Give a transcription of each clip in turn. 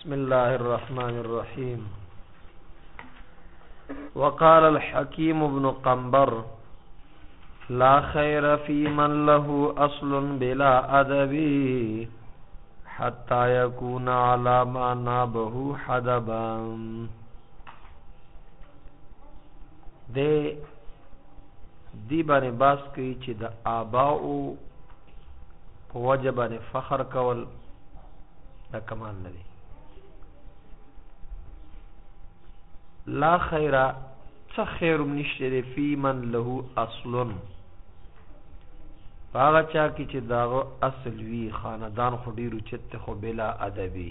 بسم الله الرحمن الرحيم وقال الحكيم ابن قنبر لا خير في من له اصل بلا ادب حتى يكون على ما نابه حدبا د دی باندې باس کوي چې د آباو په وجه باندې فخر کول دا کمال نه دی لا خیره څه خیر نشته دی فی من له اصلن هغه چا کې چې داغه اصل وی خاندان خو ډیرو چت خو بلا ادبی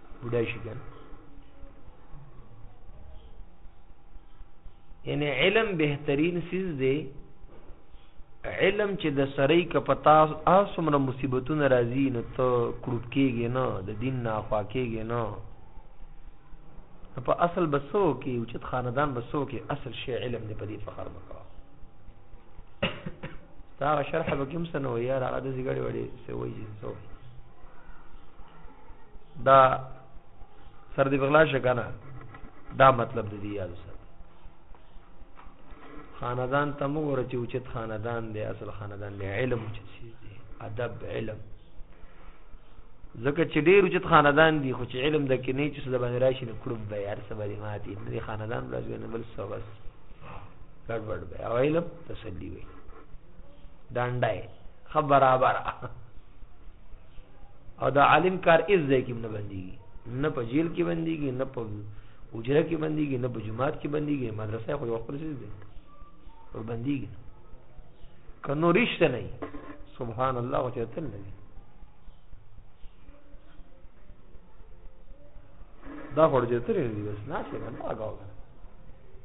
بډای شي کنه یعنی علم بهترین سیز دی علم چې د سړی ک پتا اسمره مصیبتونه راځي نو ته کړوب کېږي نه د دین نه خوا کېږي نه په اصل بسو کې اوچت خاندان بسو کې اصل شی علم دی په دې فخر وکړه دا شرح به کوم څه نه وي یار هغه د زیګړې وړې څه وایي چې څه وایي دا سر دې بغلا شي کنه دا مطلب دې یاد سره خاندان ته مو ور چې اوچت خاندان دی اصل خاندان دی علم اوچت شي ادب علم ځکه چې ډېر اوچت خاندان دي خو چې علم د کې نه چې څه باندې راشي نو کړوب به یار سبا دې ماتي نه خاندان بلځ نه بل څه بس ګډوډ به او علم تسلی وي دانډای خبرابر او دا عالم کار اس ځای کې نه بنديږي نه په جیل کې بنديږي نه په اجره کې بنديږي نه په جماعت کې بنديږي مدرسه خو یو خپل څه دي او بنديږي کنو رښتیا نه سبحان الله او چتل نه دا خور چې ترې دی بس ناشې نه هغه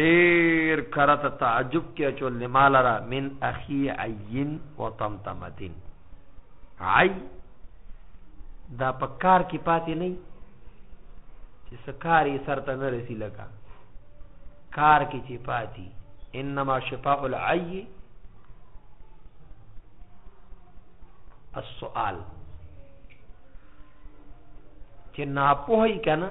ډیر کرت تعجب کې اچول لمال را من اخی عین و طمطمتین عی دا پکار کې پاتې نه چې سکاري سرته نه رسی لگا کار کې چې پاتې انما شفاء العی السؤال چې ناپوهی کنه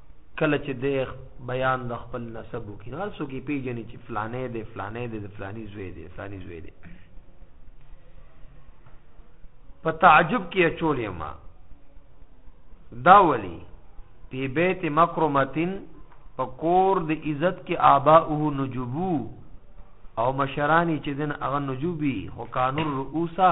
کله چې دی بیان د خپل نسب وکړي، نو هر څوک یې پېژني چې فلانی دی، فلانی دی، د فلاني زوی دی، فلاني زوی دی. په تعجب کې اچولې ما دا ولی په بیت مکرمتین په کور د عزت کې آباؤه نجوبو او مشرانی چې دن اغه نجوبی خو کانور رؤوسا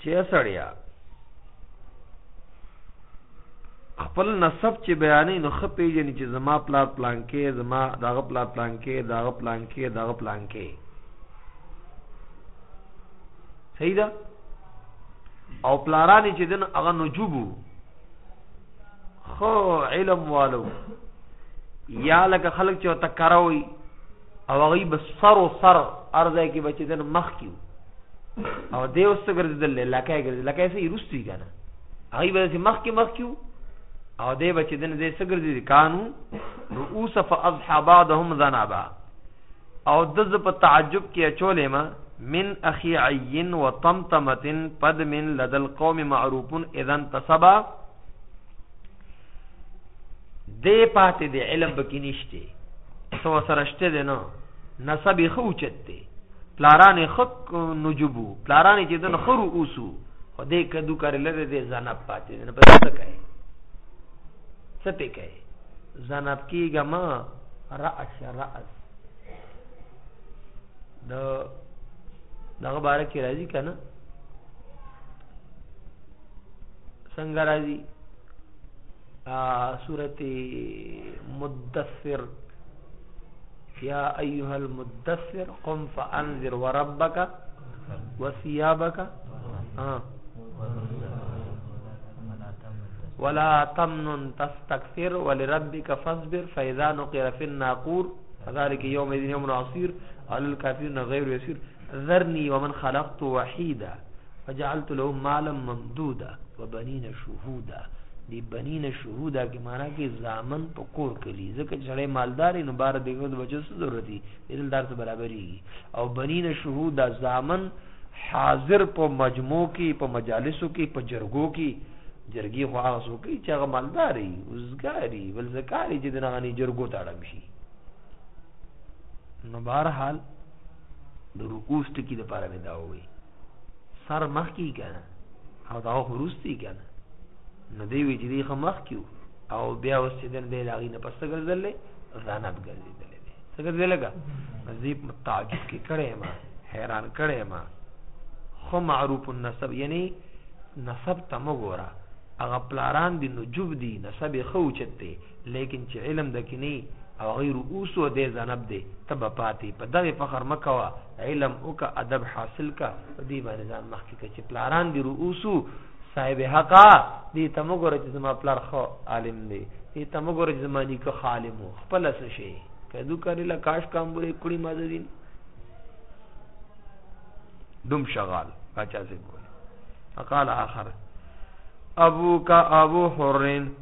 چې سړیا خپل نسب چې بیانې نو خپ پیژنې چې زما پلار پلان کې زما داغه پلار پلان کې داغه پلان کې داغه پلان کې صحیح ده او پلارانی چې دن هغه نجوبو خو علم والو یا لکه خلک چې تکراوي او هغه به سر او سر ارزه کې بچی دن مخ کیو او دې اوس ګرځیدل لکه ګرځي لکه سې رستوي کنه هغه به سې مخ کې مخ کیو او دې بچی دن دې سګرځي کانو رؤوس فاضحى بعضهم ذنبا او دز په تعجب کې اچولې ما من اخي عين وطمطمه قد من لدى القوم معروف اذا انتصبا دی پاتې دی علم بکی نشته سو سره شته دی نو نسب یې خو چت دی پلاران خک نجبو پلاران چې دن خرو اوسو خو دې کدو کار لره دې زنب پاتې نه پته څه کوي څه پې کوي زنب کېږه ما رأس رأس د دغه باره کې راځي که نه څنګه راځي ا سورته مدثر یا ایها المدثر قم فانذر وربك وثيابك ها ولا تمنن تستكثر ولربك فاصبر فاذا نقر في الناقور فذلك يوم يوم عصير على الكافرين غير يسير ذرني ومن خلقت وحيدا وجعلت له مالا ممدودا وبنين شهودا دی بنین شهودا کې معنا کې زامن په کور کلی ځکه چې سړی مالدار نو بار دی غوډ بچو څه ضرورت دی دل دار څه برابرې او بنین شهودا زامن حاضر په مجموع کې په مجالسو کې په جرګو کې جرګي خو هغه څوک چې هغه مالداري وزګاري بل زکاري چې دغه نه جرګو تاړم شي نو بهر حال د رؤوس ټکي لپاره مې دا ووي سر مخکې کنه او دا خو وروسته کنه نو دی وی چې دی خو مخکې او بیا اوس چې دن دی د هغې نه پس څه ګرځېدلی ذنب ګرځېدلی دی څه ګرځېدلی لکه زه تعجب کې کړی یم حیران کړی یم خو معروف النسب یعنی نسب ته مه ګوره هغه پلاران دي نجوب دي نسب یې ښه اوچت دی ليکن چې علم د کینې او غیر اوسو دې ځنب دې تب پاتې په دغه فخر مکوا علم او کا ادب حاصل کا په دې باندې ځان مخ کې چې پلاران دې رؤوسو صاحب حقا دې تمګور چې زما پلار خو عالم دی دې تمګور چې زما نیکه عالم خپل څه شي کدو کړي لا کاش کام بورې کړي ما دې دم شغال اچھا سے بول فقال آخر ابو کا ابو حرین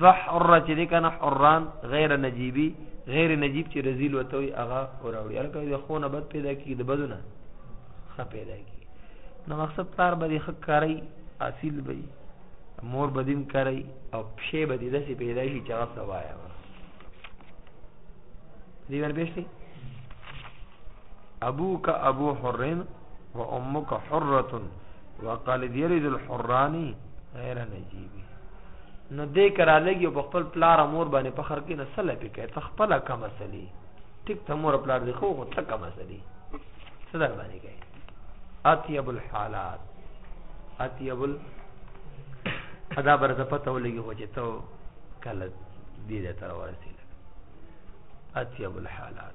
دو حره چې دی کنه حران غیر نجیبی غیر نجیب چې رزیل وته وي هغه وراوړي الکه د خونه بد پیدا کی د بدونه خ پیدا کی نو مقصد پلار به د خک کاری اصل به مور بدیم کاری او پښې به د داسې پیدا شي چې هغه سوایا دی ور پېښې ابوک ابو حرین و امک حرة وقال دیرد الحرانی غیر نجیبی نو دې کرا لګي په خپل پلار مور باندې په خر کې نسله پې کوي ته خپل کم مسلې ټیک ته مور پلار دې خو خو ته کم مسلې صدر باندې کوي اطيب الحالات اطيب ال ادا برته پته ولګي خو چې ته کله دې ته ورسېږي اطيب الحالات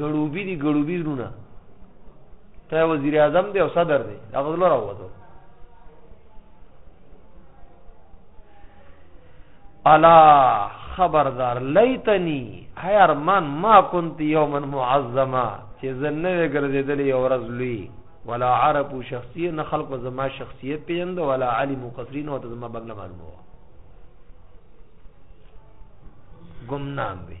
ګړوبي دي ګړوبي زرونه ته وزیر اعظم دی او صدر دی دا غزل راوته الا خبردار لیتنی هی ارمان ما كنت یوما معظما چې زنه ګرځیدل یو ورځ لوی ولا عرب شخصیت نه خلق زما شخصیت پیند ولا علم قصرین او زما بنگله معلومه گمنام وي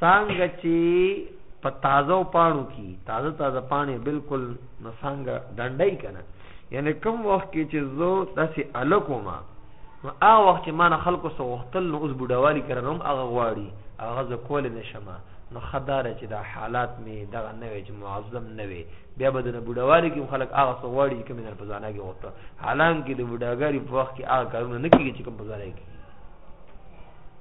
څانګه چی په تازه پاڼو کی تازه تازه پاڼې بالکل نو څانګه ډنډای کنه یعنی کوم وخت کې چې زه داسې الکو ما نو هغه وخت چې ما نه خلکو سو وختل نو اوس بډاوالی کړه نو هغه غواړي هغه زه کول نه شم نو خدار چې دا حالات می دغه نه وي چې معظم نه وي بیا به د بډاوالی کې خلک هغه سو غواړي کوم نه پزانه کې وخت حالانکه د بډاګاری په وخت کې هغه کارونه نه کیږي چې کوم پزانه کې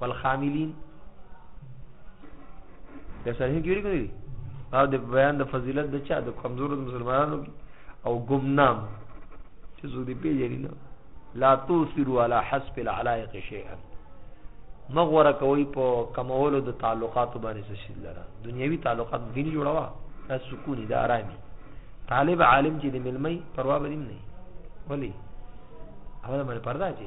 والخاملین د شرحین کې ویلي دي او د بیان د فضیلت د چا د کمزور مسلمانانو کې او ګمنام چې زو دې پیژنې نه لا توسروا على حسب العلائق شيئا مغوره کوي په کمولو د تعلقات باندې څه شي لره دنیوي تعلقات دیني جوړوا دا سکوني دا آرامي طالب عالم چې د ملمي پروا بدیم نه ولی هغه باندې پردا چې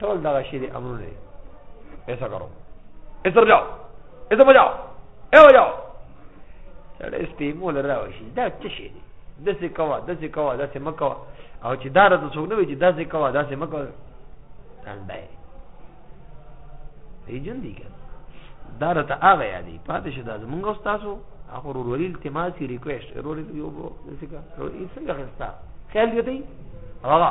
ټول دغه شی دی امرونه دی ایسا کرو ادھر جاؤ ادھر بجاؤ اے ہو جاؤ سړی سپیمو لره وشي دا څه شی دی داسې کوه داسې کوه داسې مه کوه او چې دا راته څوک نه وایي چې داسې کوه داسې مه کوه ټنډه یې ریجن دی که دا راته هغه یادې پاتې شه دا زمونږ او ستاسو هغه ورورولي التماسي ریکویسټ ورورولي یو څه څنګه خسته خیال دی هغه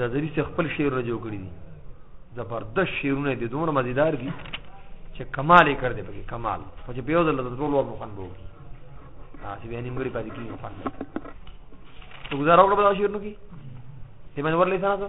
زادری سے خپل شعر نه جوړ کړی دي زبردست شعرونه دي دومره مزیدار دي چې کمال یې کړ دی پکې کمال خو چې په یو ځل د ټولو ورو خوند به وکړي چې بیا نیمګړي پاتې کېږي نو خوند ته ګزاره وکړه په دغه شعرونو کښې دې باندې ورلې سره څه